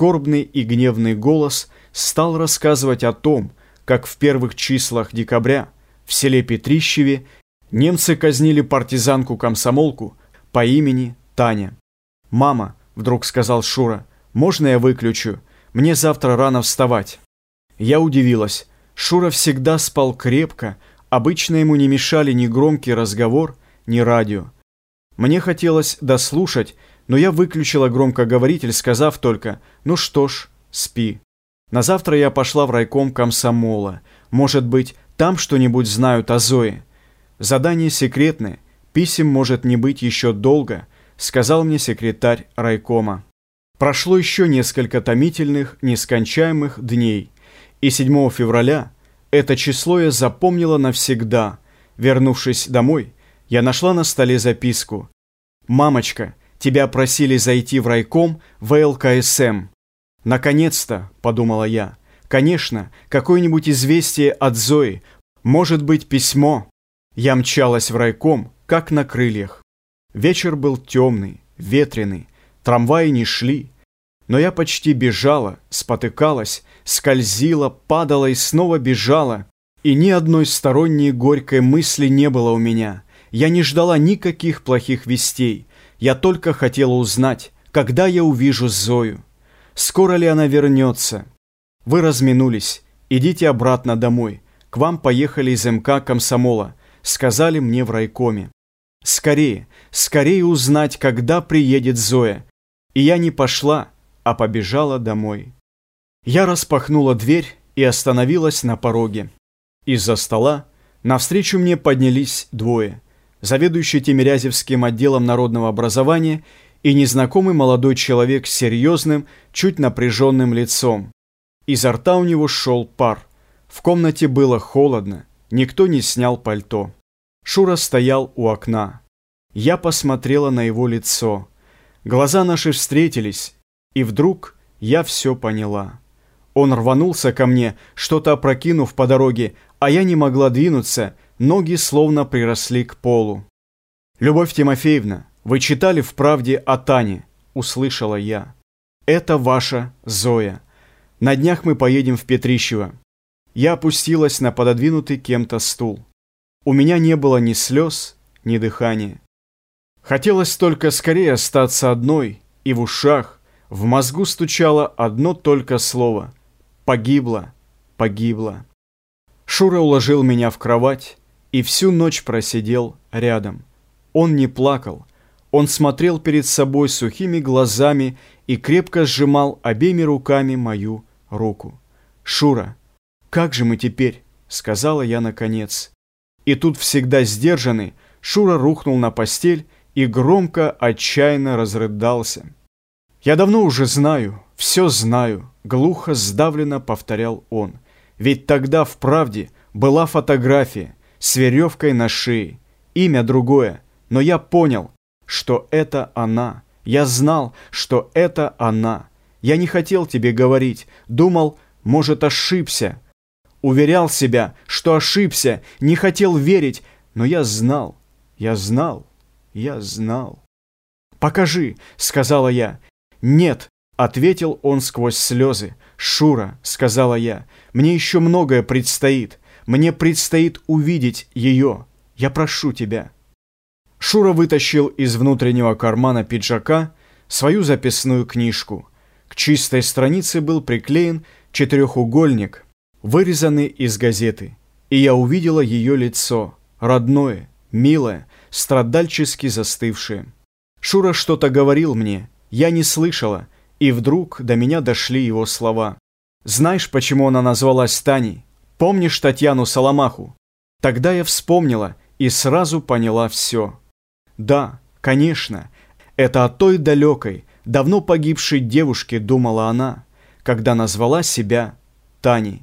скорбный и гневный голос стал рассказывать о том, как в первых числах декабря в селе Петрищеве немцы казнили партизанку-комсомолку по имени Таня. «Мама», — вдруг сказал Шура, — «можно я выключу? Мне завтра рано вставать». Я удивилась. Шура всегда спал крепко, обычно ему не мешали ни громкий разговор, ни радио. Мне хотелось дослушать, но я выключила громкоговоритель, сказав только «ну что ж, спи». На завтра я пошла в райком комсомола. Может быть, там что-нибудь знают о Зое. Задание секретное, писем может не быть еще долго, сказал мне секретарь райкома. Прошло еще несколько томительных, нескончаемых дней, и 7 февраля это число я запомнила навсегда. Вернувшись домой, я нашла на столе записку. «Мамочка, тебя просили зайти в райком ВЛКСМ. «Наконец-то», — подумала я, — «конечно, какое-нибудь известие от Зои, может быть, письмо». Я мчалась в райком, как на крыльях. Вечер был темный, ветреный, трамваи не шли. Но я почти бежала, спотыкалась, скользила, падала и снова бежала. И ни одной сторонней горькой мысли не было у меня. Я не ждала никаких плохих вестей. Я только хотела узнать, когда я увижу Зою. Скоро ли она вернется? Вы разминулись. Идите обратно домой. К вам поехали из МК комсомола. Сказали мне в райкоме. Скорее, скорее узнать, когда приедет Зоя. И я не пошла, а побежала домой. Я распахнула дверь и остановилась на пороге. Из-за стола навстречу мне поднялись двое. Заведующий Тимирязевским отделом народного образования и незнакомый молодой человек с серьезным, чуть напряженным лицом. Изо рта у него шел пар. В комнате было холодно, никто не снял пальто. Шура стоял у окна. Я посмотрела на его лицо. Глаза наши встретились, и вдруг я все поняла. Он рванулся ко мне, что-то опрокинув по дороге, а я не могла двинуться, ноги словно приросли к полу. «Любовь Тимофеевна, вы читали в «Правде» о Тане?» – услышала я. «Это ваша Зоя. На днях мы поедем в Петрищево». Я опустилась на пододвинутый кем-то стул. У меня не было ни слез, ни дыхания. Хотелось только скорее остаться одной, и в ушах, в мозгу стучало одно только слово «Погибла, погибла». Шура уложил меня в кровать и всю ночь просидел рядом. Он не плакал, он смотрел перед собой сухими глазами и крепко сжимал обеими руками мою руку. «Шура, как же мы теперь?» — сказала я наконец. И тут всегда сдержанный Шура рухнул на постель и громко, отчаянно разрыдался. «Я давно уже знаю, все знаю», — глухо, сдавленно повторял он. «Ведь тогда в правде была фотография с веревкой на шее, имя другое, но я понял, что это она. Я знал, что это она. Я не хотел тебе говорить, думал, может, ошибся. Уверял себя, что ошибся, не хотел верить, но я знал, я знал, я знал. «Покажи», — сказала я. «Нет», — ответил он сквозь слезы. «Шура», — сказала я, — «мне еще многое предстоит. Мне предстоит увидеть ее. Я прошу тебя». Шура вытащил из внутреннего кармана пиджака свою записную книжку. К чистой странице был приклеен четырехугольник, вырезанный из газеты. И я увидела ее лицо, родное, милое, страдальчески застывшее. Шура что-то говорил мне, я не слышала, и вдруг до меня дошли его слова. «Знаешь, почему она назвалась Таней? Помнишь Татьяну Соломаху?» Тогда я вспомнила и сразу поняла все. Да, конечно, это о той далекой, давно погибшей девушке думала она, когда назвала себя Таней.